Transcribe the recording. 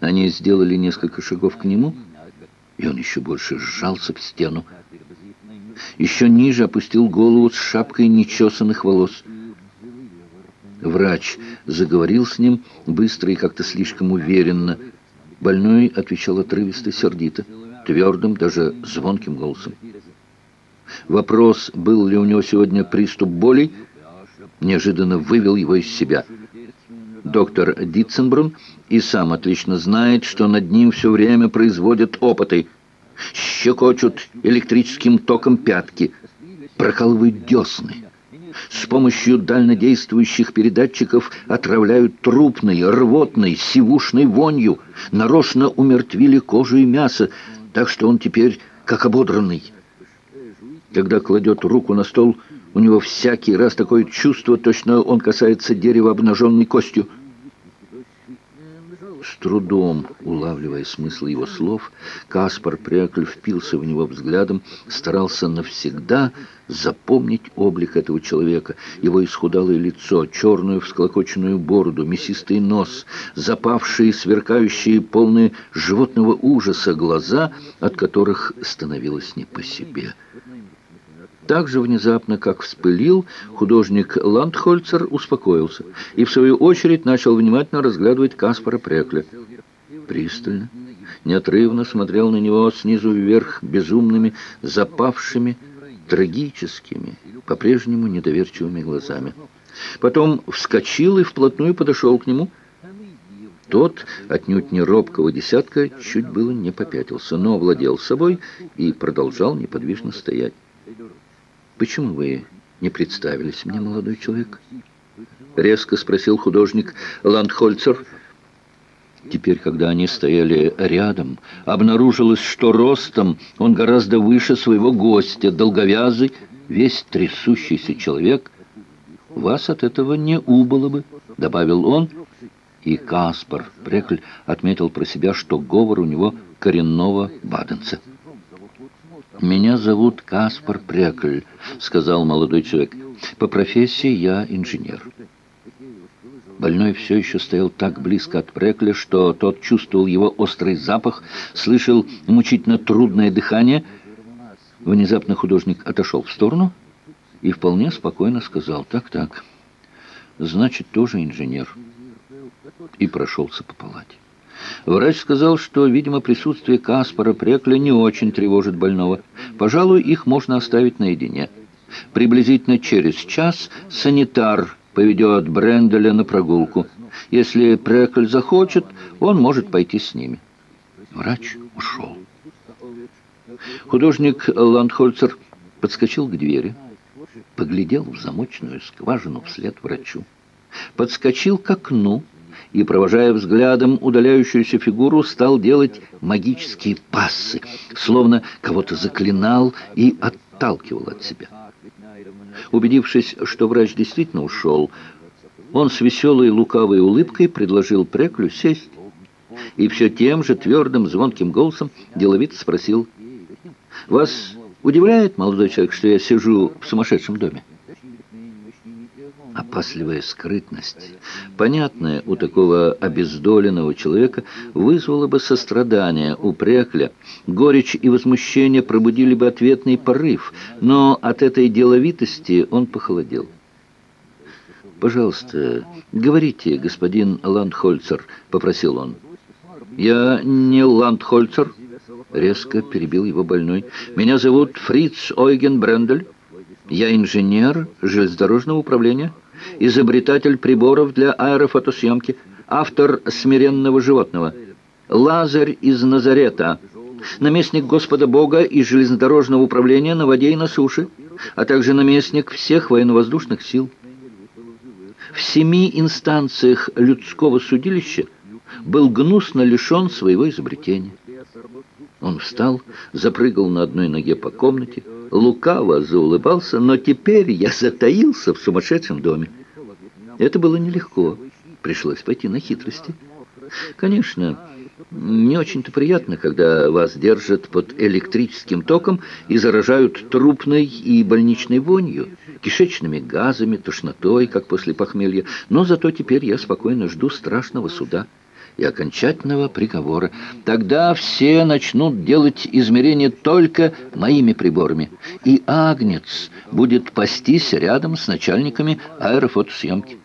Они сделали несколько шагов к нему, и он еще больше сжался в стену. Еще ниже опустил голову с шапкой нечесанных волос. Врач заговорил с ним быстро и как-то слишком уверенно. Больной отвечал отрывисто, сердито, твердым, даже звонким голосом. Вопрос, был ли у него сегодня приступ боли, неожиданно вывел его из себя. Доктор Дитценбрун и сам отлично знает, что над ним все время производят опыты. Щекочут электрическим током пятки, прокалывают десны. С помощью дальнодействующих передатчиков отравляют трупной, рвотной, сивушной вонью, нарочно умертвили кожу и мясо, так что он теперь как ободранный. Когда кладет руку на стол, у него всякий раз такое чувство, точно он касается дерева обнаженной костью. С трудом улавливая смысл его слов, Каспар Прекль впился в него взглядом, старался навсегда запомнить облик этого человека, его исхудалое лицо, черную всклокоченную бороду, мясистый нос, запавшие, сверкающие, полные животного ужаса глаза, от которых становилось не по себе. Так же внезапно, как вспылил, художник Ландхольцер успокоился и, в свою очередь, начал внимательно разглядывать Каспара Прекля. Пристально, неотрывно смотрел на него снизу вверх безумными, запавшими, трагическими, по-прежнему недоверчивыми глазами. Потом вскочил и вплотную подошел к нему. Тот, отнюдь не робкого десятка, чуть было не попятился, но овладел собой и продолжал неподвижно стоять. «Почему вы не представились мне, молодой человек?» Резко спросил художник Ландхольцер. Теперь, когда они стояли рядом, обнаружилось, что ростом он гораздо выше своего гостя, долговязый, весь трясущийся человек. «Вас от этого не убыло бы», — добавил он, и Каспар Прекль отметил про себя, что говор у него коренного баденца. «Меня зовут Каспар Прекль», — сказал молодой человек. «По профессии я инженер». Больной все еще стоял так близко от Прекля, что тот чувствовал его острый запах, слышал мучительно трудное дыхание. Внезапно художник отошел в сторону и вполне спокойно сказал «Так-так, значит, тоже инженер» и прошелся по палате. Врач сказал, что, видимо, присутствие Каспара Прекля не очень тревожит больного. Пожалуй, их можно оставить наедине. Приблизительно через час санитар поведет Бренделя на прогулку. Если Прекль захочет, он может пойти с ними. Врач ушел. Художник Ландхольцер подскочил к двери, поглядел в замочную скважину вслед врачу, подскочил к окну, и, провожая взглядом удаляющуюся фигуру, стал делать магические пассы, словно кого-то заклинал и отталкивал от себя. Убедившись, что врач действительно ушел, он с веселой лукавой улыбкой предложил Преклю сесть и все тем же твердым звонким голосом деловито спросил, «Вас удивляет, молодой человек, что я сижу в сумасшедшем доме?» Опасливая скрытность, понятная у такого обездоленного человека, вызвала бы сострадание у Прекля. Горечь и возмущение пробудили бы ответный порыв, но от этой деловитости он похолодел. «Пожалуйста, говорите, господин Ландхольцер», — попросил он. «Я не Ландхольцер», — резко перебил его больной. «Меня зовут Фриц Ойген Брендель». Я инженер железнодорожного управления, изобретатель приборов для аэрофотосъемки, автор «Смиренного животного», Лазарь из Назарета, наместник Господа Бога и железнодорожного управления на воде и на суше, а также наместник всех военно-воздушных сил. В семи инстанциях людского судилища был гнусно лишен своего изобретения. Он встал, запрыгал на одной ноге по комнате, лукаво заулыбался, но теперь я затаился в сумасшедшем доме. Это было нелегко, пришлось пойти на хитрости. Конечно, не очень-то приятно, когда вас держат под электрическим током и заражают трупной и больничной вонью, кишечными газами, тошнотой, как после похмелья, но зато теперь я спокойно жду страшного суда. И окончательного приговора. Тогда все начнут делать измерения только моими приборами, и Агнец будет пастись рядом с начальниками аэрофотосъемки.